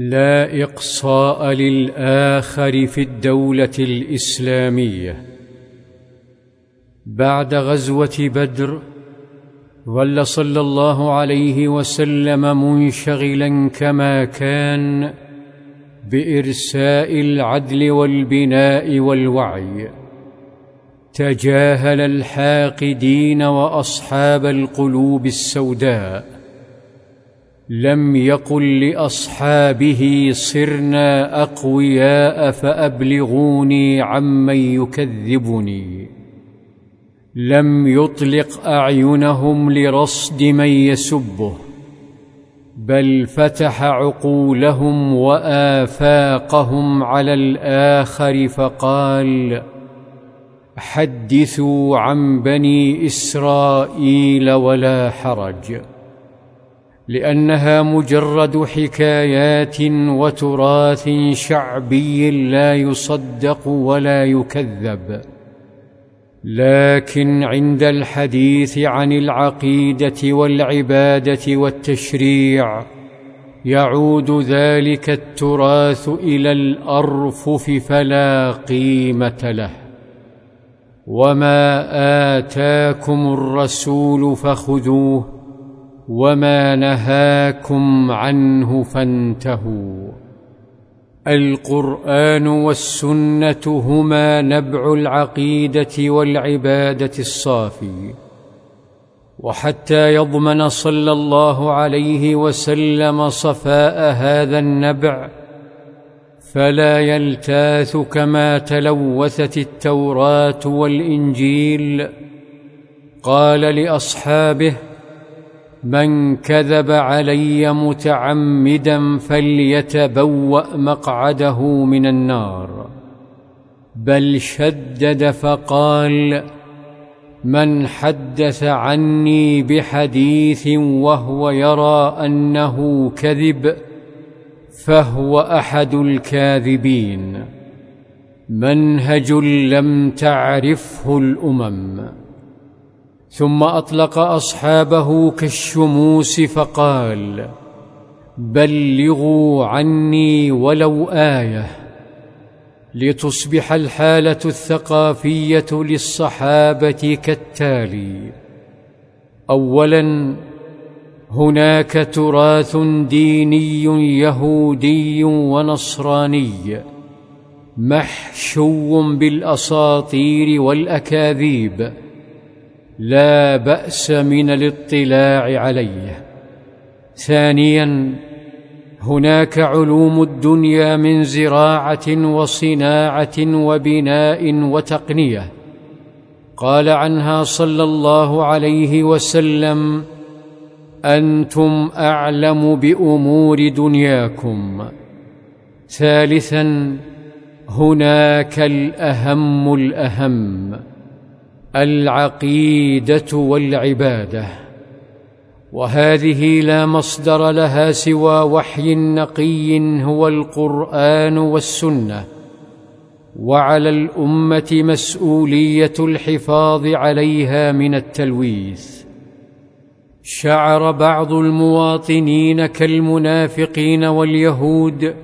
لا إقصاء للآخر في الدولة الإسلامية. بعد غزوة بدر ظل صلى الله عليه وسلم منشغلا كما كان بإرساء العدل والبناء والوعي. تجاهل الحاقدين وأصحاب القلوب السوداء. لم يقل لأصحابه صرنا أقوياء فأبلغوني عمن يكذبني. لم يطلق أعينهم لرصد من يسبه بل فتح عقولهم وآفاقهم على الآخر فقال حدثوا عن بني إسرائيل ولا حرج. لأنها مجرد حكايات وتراث شعبي لا يصدق ولا يكذب. لكن عند الحديث عن العقيدة والعبادة والتشريع يعود ذلك التراث إلى الأرفف فلا قيمة له. وما آتاكم الرسول فخذوه وما نهاكم عنه فانتهوا القران والسنة هما نبع العقيده والعباده الصافي وحتى يضمن صلى الله عليه وسلم صفاء هذا النبع فلا يلتاث كما تلوثت التوراه والانجيل قال لاصحابه من كذب علي متعمدا فليتبوأ مقعده من النار. بل شدد فقال من حدث عني بحديث وهو يرى أنه كذب فهو أحد الكاذبين. منهج لم تعرفه الأمم. ثم أطلق أصحابه كالشموس فقال بلغوا عني ولو آية لتصبح الحالة الثقافية للصحابة كالتالي. اولا هناك تراث ديني يهودي ونصراني محشو بالأساطير والأكاذيب. لا بأس من الاطلاع عليه. ثانيا هناك علوم الدنيا من زراعة وصناعة وبناء وتقنية. قال عنها صلى الله عليه وسلم أنتم أعلم بأمور دنياكم. ثالثا هناك الأهم الأهم. العقيدة والعبادة وهذه لا مصدر لها سوى وحي نقي هو القرآن والسنة وعلى الأمة مسؤولية الحفاظ عليها من التلويث. شعر بعض المواطنين كالمنافقين واليهود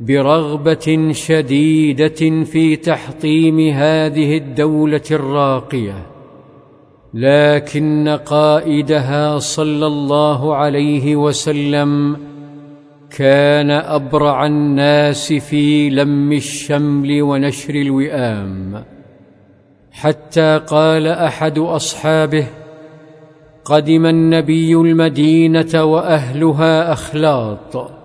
برغبة شديدة في تحطيم هذه الدولة الراقية لكن قائدها صلى الله عليه وسلم كان أبرع الناس في لم الشمل ونشر الوئام. حتى قال أحد أصحابه قدم النبي المدينة وأهلها أخلاط.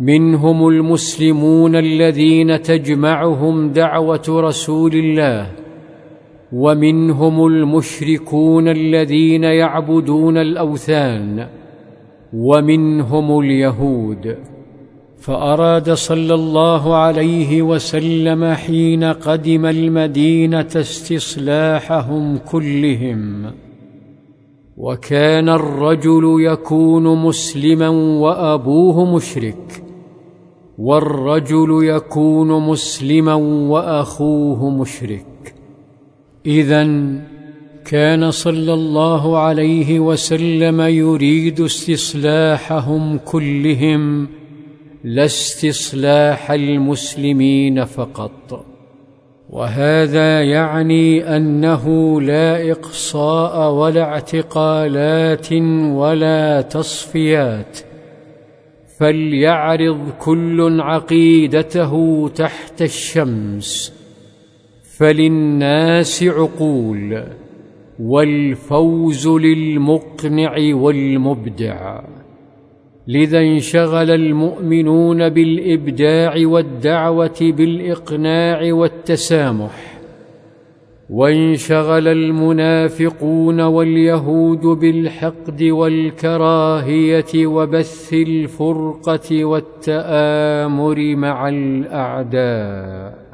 منهم المسلمون الذين تجمعهم دعوة رسول الله ومنهم المشركون الذين يعبدون الأوثان ومنهم اليهود. فأراد صلى الله عليه وسلم حين قدم المدينة استصلاحهم كلهم. وكان الرجل يكون مسلما وأبوه مشرك. والرجل يكون مسلما وأخوه مشرك. اذا كان صلى الله عليه وسلم يريد استصلاحهم كلهم لا استصلاح المسلمين فقط. وهذا يعني أنه لا إقصاء ولا اعتقالات ولا تصفيات. فليعرض كل عقيدته تحت الشمس. فللناس عقول والفوز للمقنع والمبدع. لذا انشغل المؤمنون بالإبداع والدعوة بالإقناع والتسامح. وانشغل المنافقون واليهود بالحقد والكراهية وبث الفرقة والتآمر مع الأعداء.